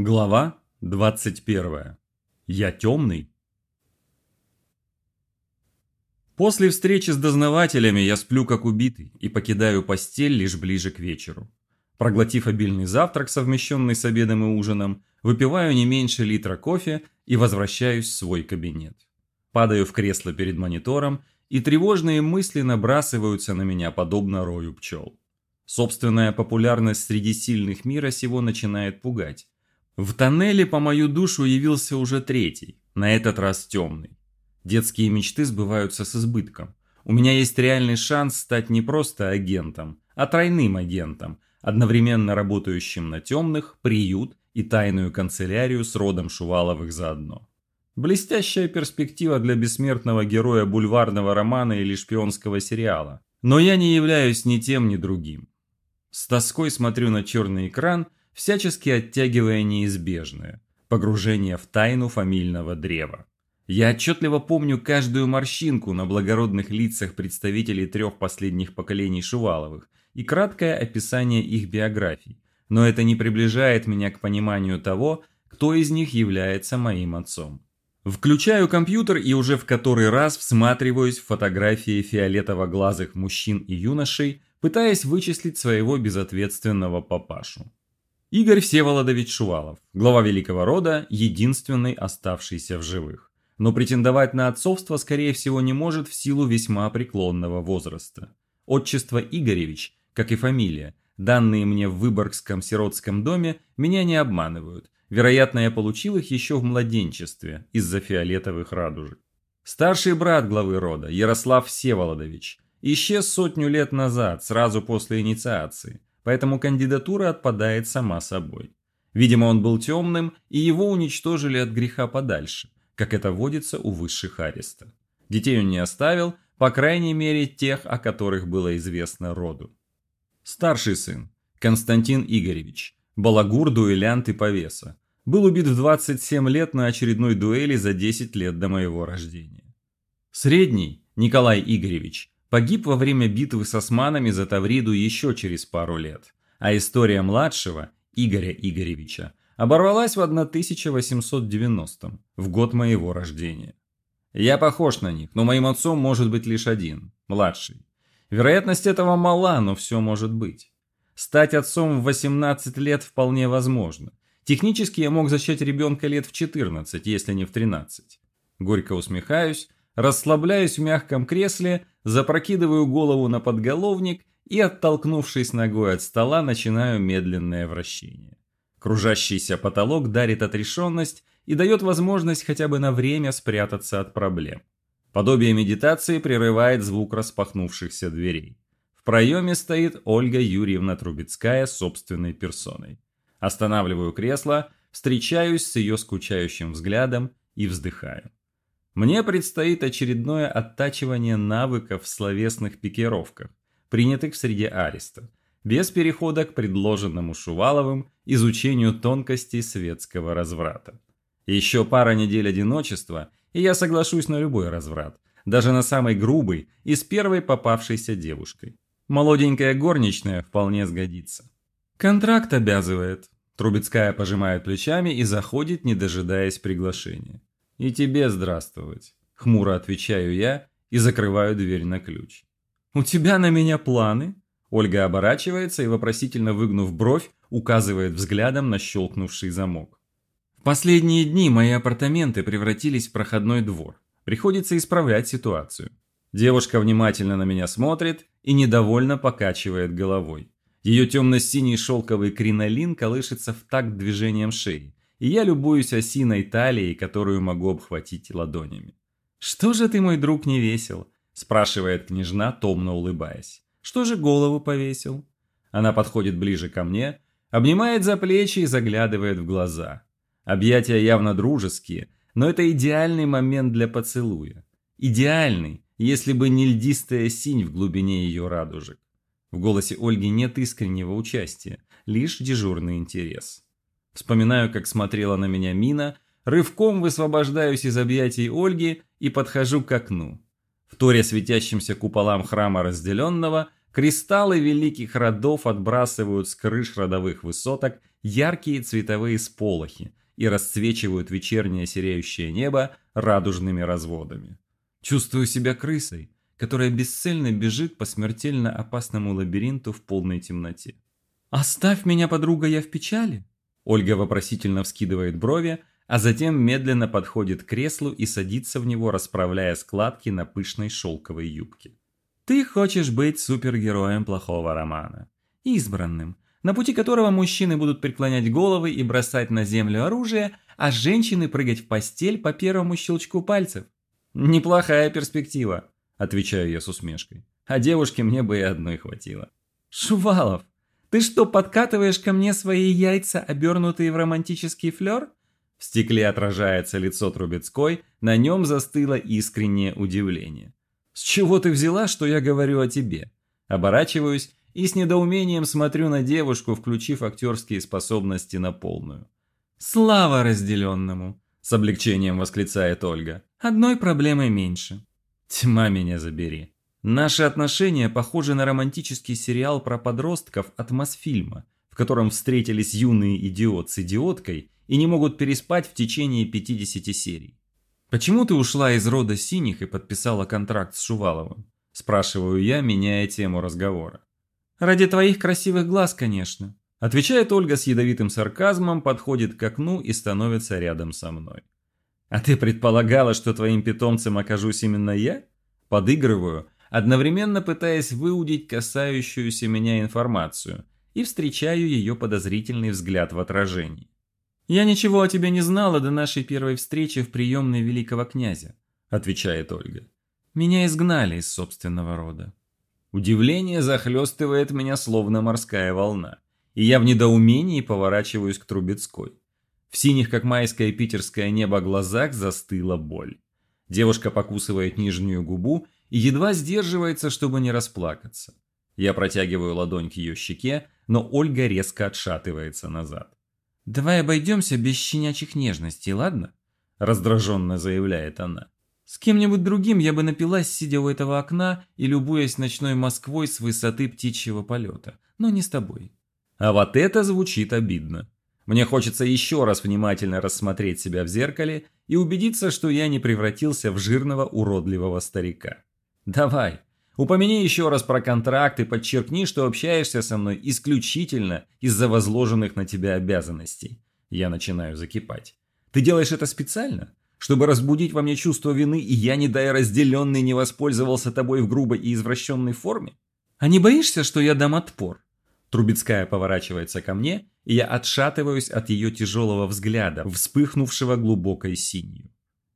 Глава 21. Я темный. После встречи с дознавателями я сплю как убитый и покидаю постель лишь ближе к вечеру. Проглотив обильный завтрак, совмещенный с обедом и ужином, выпиваю не меньше литра кофе и возвращаюсь в свой кабинет. Падаю в кресло перед монитором, и тревожные мысли набрасываются на меня подобно рою пчел. Собственная популярность среди сильных мира сего начинает пугать. В тоннеле по мою душу явился уже третий, на этот раз темный. Детские мечты сбываются с избытком. У меня есть реальный шанс стать не просто агентом, а тройным агентом, одновременно работающим на темных, приют и тайную канцелярию с родом Шуваловых заодно. Блестящая перспектива для бессмертного героя бульварного романа или шпионского сериала. Но я не являюсь ни тем, ни другим. С тоской смотрю на черный экран – всячески оттягивая неизбежное – погружение в тайну фамильного древа. Я отчетливо помню каждую морщинку на благородных лицах представителей трех последних поколений Шуваловых и краткое описание их биографий, но это не приближает меня к пониманию того, кто из них является моим отцом. Включаю компьютер и уже в который раз всматриваюсь в фотографии фиолетово-глазых мужчин и юношей, пытаясь вычислить своего безответственного папашу. Игорь Всеволодович Шувалов, глава великого рода, единственный оставшийся в живых. Но претендовать на отцовство, скорее всего, не может в силу весьма преклонного возраста. Отчество Игоревич, как и фамилия, данные мне в Выборгском сиротском доме, меня не обманывают. Вероятно, я получил их еще в младенчестве, из-за фиолетовых радужек. Старший брат главы рода, Ярослав Всеволодович, исчез сотню лет назад, сразу после инициации поэтому кандидатура отпадает сама собой. Видимо, он был темным, и его уничтожили от греха подальше, как это водится у высших ареста. Детей он не оставил, по крайней мере, тех, о которых было известно роду. Старший сын, Константин Игоревич, балагур, дуэлянт и повеса, был убит в 27 лет на очередной дуэли за 10 лет до моего рождения. Средний, Николай Игоревич, погиб во время битвы с османами за Тавриду еще через пару лет, а история младшего, Игоря Игоревича, оборвалась в 1890 в год моего рождения. Я похож на них, но моим отцом может быть лишь один, младший. Вероятность этого мала, но все может быть. Стать отцом в 18 лет вполне возможно. Технически я мог зачать ребенка лет в 14, если не в 13. Горько усмехаюсь, расслабляюсь в мягком кресле, запрокидываю голову на подголовник и, оттолкнувшись ногой от стола, начинаю медленное вращение. Кружащийся потолок дарит отрешенность и дает возможность хотя бы на время спрятаться от проблем. Подобие медитации прерывает звук распахнувшихся дверей. В проеме стоит Ольга Юрьевна Трубецкая собственной персоной. Останавливаю кресло, встречаюсь с ее скучающим взглядом и вздыхаю. Мне предстоит очередное оттачивание навыков в словесных пикировках, принятых в среде ареста, без перехода к предложенному Шуваловым изучению тонкостей светского разврата. Еще пара недель одиночества, и я соглашусь на любой разврат, даже на самый грубый и с первой попавшейся девушкой. Молоденькая горничная вполне сгодится. Контракт обязывает. Трубецкая пожимает плечами и заходит, не дожидаясь приглашения. «И тебе здравствовать», – хмуро отвечаю я и закрываю дверь на ключ. «У тебя на меня планы?» Ольга оборачивается и, вопросительно выгнув бровь, указывает взглядом на щелкнувший замок. В последние дни мои апартаменты превратились в проходной двор. Приходится исправлять ситуацию. Девушка внимательно на меня смотрит и недовольно покачивает головой. Ее темно-синий шелковый кринолин колышется в такт движением шеи и я любуюсь осиной талией, которую могу обхватить ладонями. «Что же ты, мой друг, не весел?» – спрашивает княжна, томно улыбаясь. «Что же голову повесил?» Она подходит ближе ко мне, обнимает за плечи и заглядывает в глаза. Объятия явно дружеские, но это идеальный момент для поцелуя. Идеальный, если бы не льдистая синь в глубине ее радужек. В голосе Ольги нет искреннего участия, лишь дежурный интерес. Вспоминаю, как смотрела на меня Мина, рывком высвобождаюсь из объятий Ольги и подхожу к окну. В торе светящимся куполам храма разделенного кристаллы великих родов отбрасывают с крыш родовых высоток яркие цветовые сполохи и расцвечивают вечернее сереющее небо радужными разводами. Чувствую себя крысой, которая бесцельно бежит по смертельно опасному лабиринту в полной темноте. «Оставь меня, подруга, я в печали?» Ольга вопросительно вскидывает брови, а затем медленно подходит к креслу и садится в него, расправляя складки на пышной шелковой юбке. «Ты хочешь быть супергероем плохого романа. Избранным, на пути которого мужчины будут преклонять головы и бросать на землю оружие, а женщины прыгать в постель по первому щелчку пальцев. Неплохая перспектива, отвечаю я с усмешкой. А девушке мне бы и одной хватило. Шувалов, ты что, подкатываешь ко мне свои яйца, обернутые в романтический флер? В стекле отражается лицо Трубецкой, на нем застыло искреннее удивление. «С чего ты взяла, что я говорю о тебе?» Оборачиваюсь и с недоумением смотрю на девушку, включив актерские способности на полную. «Слава разделенному!» – с облегчением восклицает Ольга. «Одной проблемой меньше». Тьма меня забери. Наши отношения похожи на романтический сериал про подростков от Мосфильма, в котором встретились юный идиот с идиоткой и не могут переспать в течение 50 серий. «Почему ты ушла из рода синих и подписала контракт с Шуваловым?» – спрашиваю я, меняя тему разговора. «Ради твоих красивых глаз, конечно», – отвечает Ольга с ядовитым сарказмом, подходит к окну и становится рядом со мной. «А ты предполагала, что твоим питомцем окажусь именно я?» Подыгрываю – одновременно пытаясь выудить касающуюся меня информацию, и встречаю ее подозрительный взгляд в отражении. «Я ничего о тебе не знала до нашей первой встречи в приемной великого князя», – отвечает Ольга. «Меня изгнали из собственного рода». Удивление захлестывает меня словно морская волна, и я в недоумении поворачиваюсь к Трубецкой. В синих, как майское питерское небо, глазах застыла боль. Девушка покусывает нижнюю губу и едва сдерживается, чтобы не расплакаться. Я протягиваю ладонь к ее щеке, но Ольга резко отшатывается назад. «Давай обойдемся без щенячьих нежностей, ладно?» – раздраженно заявляет она. «С кем-нибудь другим я бы напилась, сидя у этого окна и любуясь ночной Москвой с высоты птичьего полета, но не с тобой». А вот это звучит обидно. Мне хочется еще раз внимательно рассмотреть себя в зеркале и убедиться, что я не превратился в жирного уродливого старика. Давай, упомяни еще раз про контракт и подчеркни, что общаешься со мной исключительно из-за возложенных на тебя обязанностей. Я начинаю закипать. Ты делаешь это специально? Чтобы разбудить во мне чувство вины, и я, не дай разделенный, не воспользовался тобой в грубой и извращенной форме? А не боишься, что я дам отпор? Трубецкая поворачивается ко мне, и я отшатываюсь от ее тяжелого взгляда, вспыхнувшего глубокой синью.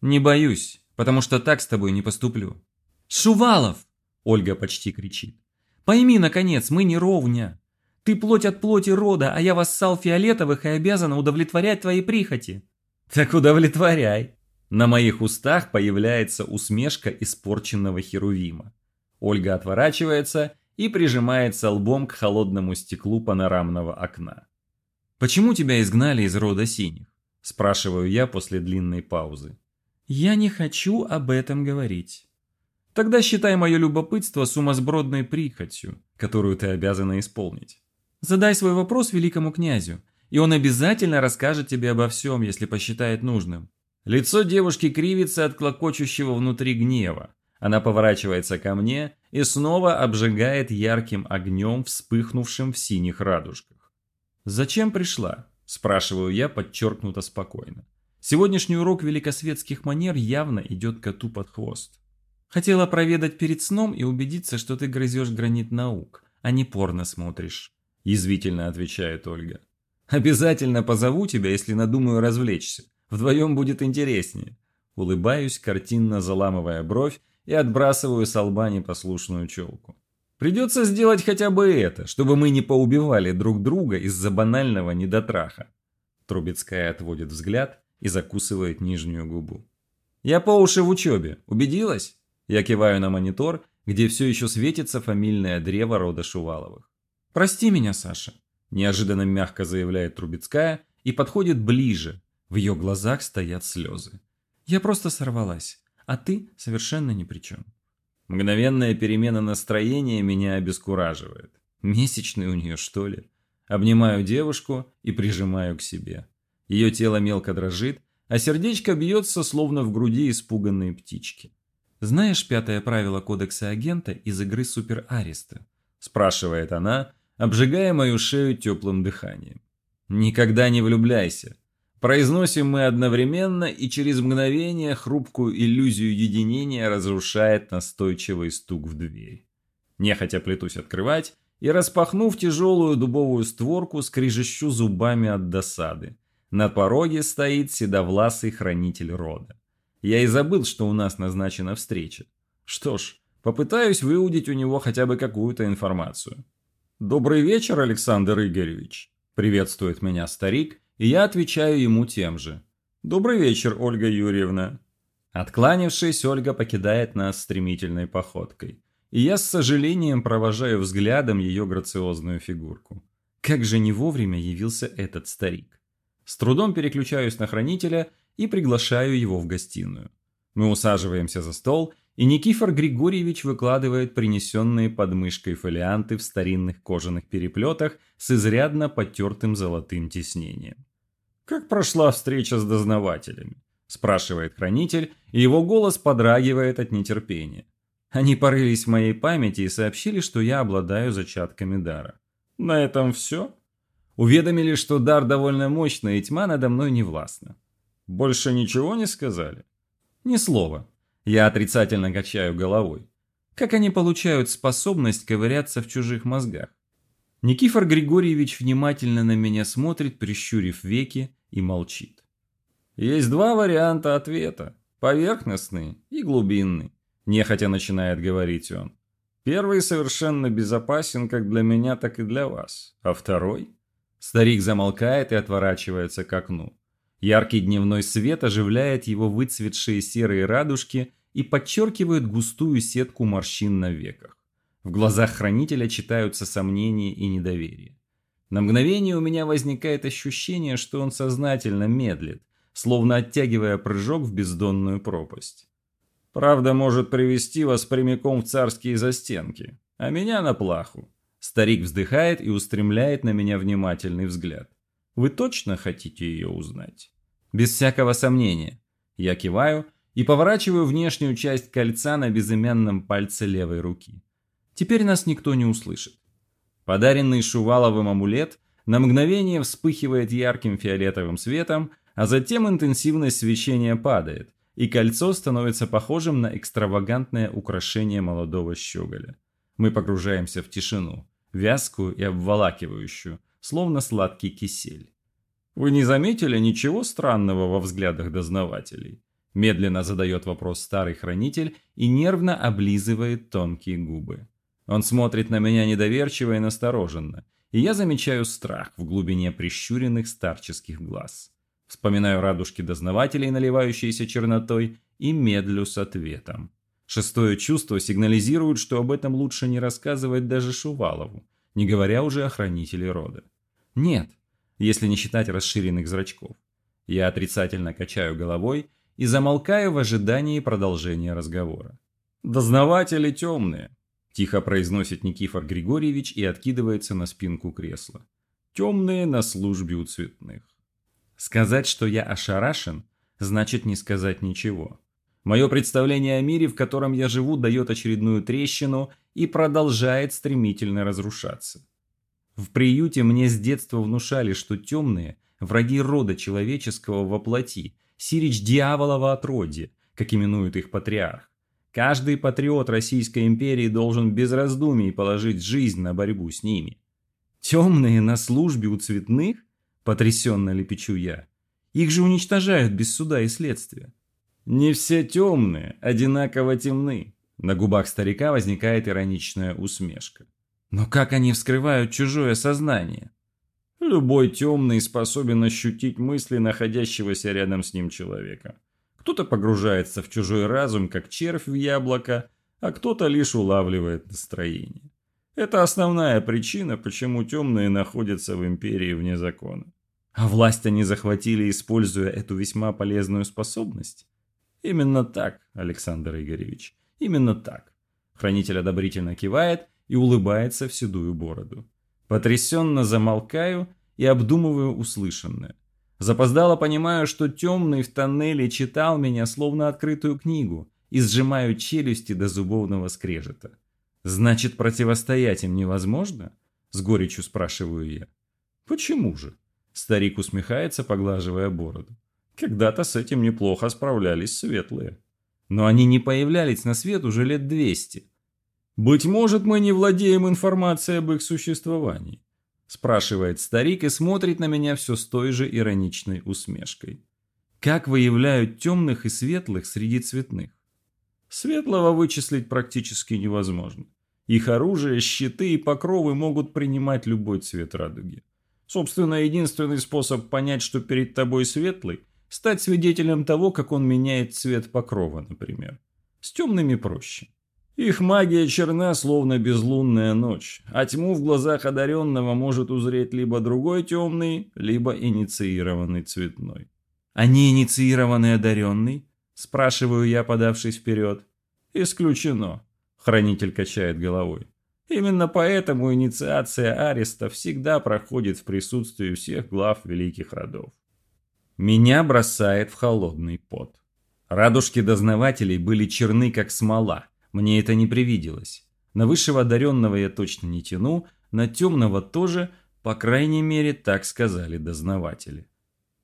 Не боюсь, потому что так с тобой не поступлю. «Шувалов!» – Ольга почти кричит. «Пойми, наконец, мы не ровня. Ты плоть от плоти рода, а я вассал фиолетовых и обязана удовлетворять твои прихоти». «Так удовлетворяй!» На моих устах появляется усмешка испорченного херувима. Ольга отворачивается и прижимается лбом к холодному стеклу панорамного окна. «Почему тебя изгнали из рода синих?» – спрашиваю я после длинной паузы. «Я не хочу об этом говорить». Тогда считай мое любопытство сумасбродной прихотью, которую ты обязана исполнить. Задай свой вопрос великому князю, и он обязательно расскажет тебе обо всем, если посчитает нужным. Лицо девушки кривится от клокочущего внутри гнева. Она поворачивается ко мне и снова обжигает ярким огнем, вспыхнувшим в синих радужках. «Зачем пришла?» – спрашиваю я подчеркнуто спокойно. Сегодняшний урок великосветских манер явно идет коту под хвост. Хотела проведать перед сном и убедиться, что ты грызешь гранит наук, а не порно смотришь. Язвительно отвечает Ольга. Обязательно позову тебя, если надумаю развлечься. Вдвоем будет интереснее. Улыбаюсь, картинно заламывая бровь и отбрасываю с лба непослушную челку. Придется сделать хотя бы это, чтобы мы не поубивали друг друга из-за банального недотраха. Трубецкая отводит взгляд и закусывает нижнюю губу. Я по уши в учебе. Убедилась? Я киваю на монитор, где все еще светится фамильное древо рода Шуваловых. «Прости меня, Саша», – неожиданно мягко заявляет Трубецкая и подходит ближе. В ее глазах стоят слезы. «Я просто сорвалась, а ты совершенно ни при чем». Мгновенная перемена настроения меня обескураживает. Месячный у нее, что ли? Обнимаю девушку и прижимаю к себе. Ее тело мелко дрожит, а сердечко бьется, словно в груди испуганные птички. «Знаешь пятое правило кодекса агента из игры Супер Ареста?» – спрашивает она, обжигая мою шею теплым дыханием. «Никогда не влюбляйся. Произносим мы одновременно, и через мгновение хрупкую иллюзию единения разрушает настойчивый стук в дверь. Нехотя плетусь открывать, и, распахнув тяжелую дубовую створку, скрижещу зубами от досады. На пороге стоит седовласый хранитель рода. Я и забыл, что у нас назначена встреча. Что ж, попытаюсь выудить у него хотя бы какую-то информацию. «Добрый вечер, Александр Игоревич!» Приветствует меня старик, и я отвечаю ему тем же. «Добрый вечер, Ольга Юрьевна!» Откланившись, Ольга покидает нас стремительной походкой и я с сожалением провожаю взглядом ее грациозную фигурку. Как же не вовремя явился этот старик. С трудом переключаюсь на хранителя и приглашаю его в гостиную. Мы усаживаемся за стол, и Никифор Григорьевич выкладывает принесенные подмышкой фолианты в старинных кожаных переплетах с изрядно потертым золотым тиснением. «Как прошла встреча с дознавателями?» – спрашивает хранитель, и его голос подрагивает от нетерпения. Они порылись в моей памяти и сообщили, что я обладаю зачатками дара. На этом все? Уведомили, что дар довольно мощный, и тьма надо мной не властна. Больше ничего не сказали? Ни слова. Я отрицательно качаю головой. Как они получают способность ковыряться в чужих мозгах? Никифор Григорьевич внимательно на меня смотрит, прищурив веки, и молчит. Есть два варианта ответа. Поверхностный и глубинный. Нехотя начинает говорить он. Первый совершенно безопасен как для меня, так и для вас. А второй? Старик замолкает и отворачивается к окну. Яркий дневной свет оживляет его выцветшие серые радужки и подчеркивает густую сетку морщин на веках. В глазах хранителя читаются сомнения и недоверие. На мгновение у меня возникает ощущение, что он сознательно медлит, словно оттягивая прыжок в бездонную пропасть. Правда может привести вас прямиком в царские застенки, а меня на плаху. Старик вздыхает и устремляет на меня внимательный взгляд. Вы точно хотите ее узнать? Без всякого сомнения. Я киваю и поворачиваю внешнюю часть кольца на безымянном пальце левой руки. Теперь нас никто не услышит. Подаренный Шуваловым амулет на мгновение вспыхивает ярким фиолетовым светом, а затем интенсивность свечения падает, и кольцо становится похожим на экстравагантное украшение молодого щеголя. Мы погружаемся в тишину, вязкую и обволакивающую, словно сладкий кисель. «Вы не заметили ничего странного во взглядах дознавателей?» Медленно задает вопрос старый хранитель и нервно облизывает тонкие губы. Он смотрит на меня недоверчиво и настороженно, и я замечаю страх в глубине прищуренных старческих глаз. Вспоминаю радужки дознавателей, наливающиеся чернотой, и медлю с ответом. Шестое чувство сигнализирует, что об этом лучше не рассказывать даже Шувалову, не говоря уже о хранителе рода. Нет, если не считать расширенных зрачков. Я отрицательно качаю головой и замолкаю в ожидании продолжения разговора. «Дознаватели темные», – тихо произносит Никифор Григорьевич и откидывается на спинку кресла. «Темные на службе у цветных». Сказать, что я ошарашен, значит не сказать ничего. Мое представление о мире, в котором я живу, дает очередную трещину и продолжает стремительно разрушаться. В приюте мне с детства внушали, что темные – враги рода человеческого во плоти, сирич дьяволова отродье, как именует их патриарх. Каждый патриот Российской империи должен без раздумий положить жизнь на борьбу с ними. Темные на службе у цветных? Потрясенно лепечу я. Их же уничтожают без суда и следствия. Не все темные одинаково темны. На губах старика возникает ироничная усмешка. Но как они вскрывают чужое сознание? Любой темный способен ощутить мысли находящегося рядом с ним человека. Кто-то погружается в чужой разум, как червь в яблоко, а кто-то лишь улавливает настроение. Это основная причина, почему темные находятся в империи вне закона. А власть они захватили, используя эту весьма полезную способность? Именно так, Александр Игоревич, именно так. Хранитель одобрительно кивает и улыбается в седую бороду. Потрясенно замолкаю и обдумываю услышанное. Запоздало понимаю, что темный в тоннеле читал меня словно открытую книгу и сжимаю челюсти до зубовного скрежета. Значит, противостоять им невозможно? С горечью спрашиваю я. Почему же? Старик усмехается, поглаживая бороду. Когда-то с этим неплохо справлялись светлые. Но они не появлялись на свет уже лет двести. Быть может, мы не владеем информацией об их существовании. Спрашивает старик и смотрит на меня все с той же ироничной усмешкой. Как выявляют темных и светлых среди цветных? Светлого вычислить практически невозможно. Их оружие, щиты и покровы могут принимать любой цвет радуги. Собственно, единственный способ понять, что перед тобой светлый – стать свидетелем того, как он меняет цвет покрова, например. С темными проще. Их магия черна, словно безлунная ночь, а тьму в глазах одаренного может узреть либо другой темный, либо инициированный цветной. «А не инициированный одаренный?» – спрашиваю я, подавшись вперед. «Исключено», – хранитель качает головой. Именно поэтому инициация Ареста всегда проходит в присутствии всех глав великих родов. Меня бросает в холодный пот. Радужки дознавателей были черны, как смола. Мне это не привиделось. На высшего одаренного я точно не тяну, на темного тоже, по крайней мере, так сказали дознаватели.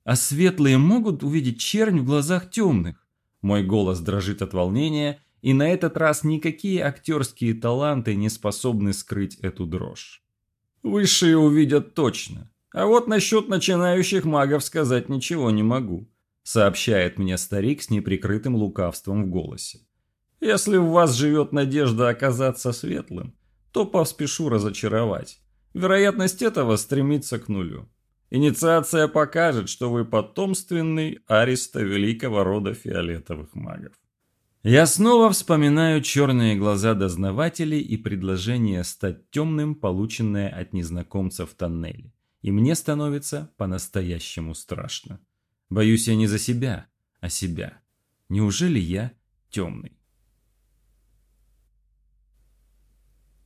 А светлые могут увидеть чернь в глазах темных? Мой голос дрожит от волнения, и на этот раз никакие актерские таланты не способны скрыть эту дрожь. Высшие увидят точно. А вот насчет начинающих магов сказать ничего не могу, сообщает мне старик с неприкрытым лукавством в голосе. Если в вас живет надежда оказаться светлым, то поспешу разочаровать. Вероятность этого стремится к нулю. Инициация покажет, что вы потомственный ариста великого рода фиолетовых магов. Я снова вспоминаю черные глаза дознавателей и предложение стать темным, полученное от незнакомца в тоннеле и мне становится по-настоящему страшно. Боюсь я не за себя, а себя. Неужели я темный?